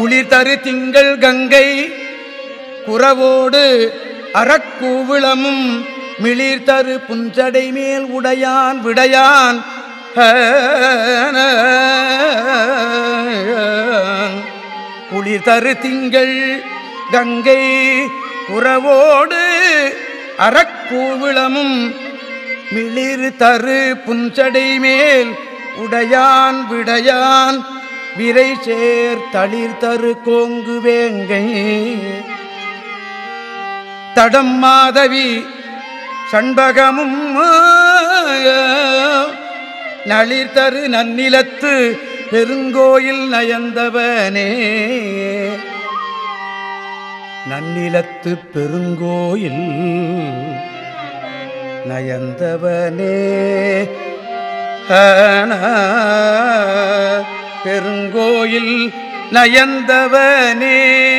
குளிர்தரு திங்கள் கங்கை. குறவோடு அறக்கூவிளமும் மிளிர்தரு புஞ்சடை மேல் உடையான் விடையான். குளிர்தரு திங்கள் கங்கை. குறவோடு அறக்கூவிளமும் மிளிர் தரு புஞ்சடை மேல் உடையான் விடையான். விரை சேர் தளிர் தரு கோங்கு வேங்கை. தடம் மாதவி சண்பகமும் நளிர் தரு நன்னிலத்து பெருங்கோயில் நயந்தவனே. நன்னிலத்து பெருங்கோயில் நயந்தவனே. ஆனா, பெருங்கோயில் நயந்தவனே.